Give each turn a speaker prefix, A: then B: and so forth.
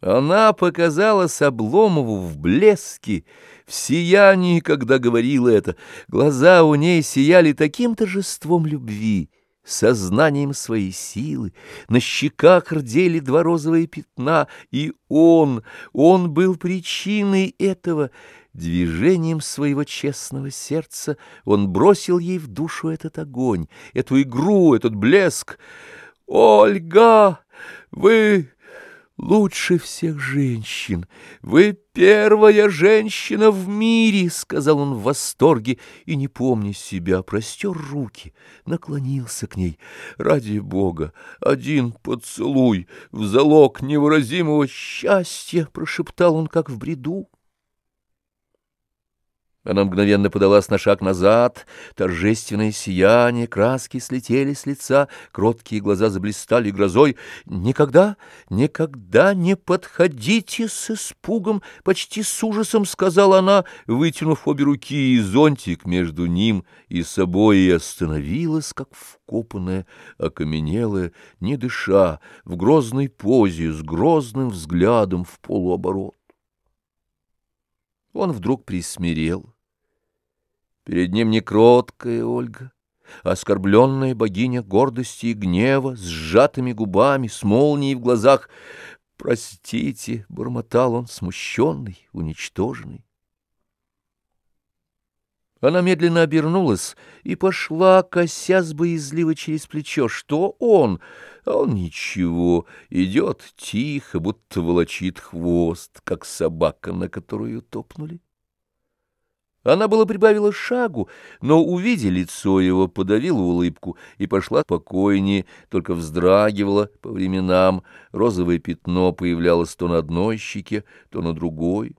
A: Она показалась Обломову в блеске, в сиянии, когда говорила это. Глаза у ней сияли таким торжеством любви, сознанием своей силы. На щеках рдели два розовые пятна, и он, он был причиной этого. Движением своего честного сердца он бросил ей в душу этот огонь, эту игру, этот блеск. «Ольга, вы...» лучше всех женщин. Вы первая женщина в мире, — сказал он в восторге, и, не помня себя, простер руки, наклонился к ней. Ради Бога, один поцелуй в залог невыразимого счастья, — прошептал он, как в бреду. Она мгновенно подалась на шаг назад, торжественное сияние, краски слетели с лица, кроткие глаза заблистали грозой. «Никогда, никогда не подходите с испугом!» — почти с ужасом сказала она, вытянув обе руки и зонтик между ним и собой, и остановилась, как вкопанная, окаменелая, не дыша, в грозной позе, с грозным взглядом в полуоборот. Он вдруг присмирел. Перед ним не кроткая Ольга, а оскорбленная богиня гордости и гнева, с сжатыми губами, с молнией в глазах. «Простите», — бормотал он, смущенный, уничтоженный. Она медленно обернулась и пошла, косясь боязливо через плечо. Что он? А он ничего, идет тихо, будто волочит хвост, как собака, на которую топнули. Она было прибавила шагу, но, увидя лицо его, подавила улыбку и пошла спокойнее, только вздрагивала по временам. Розовое пятно появлялось то на одной щеке, то на другой.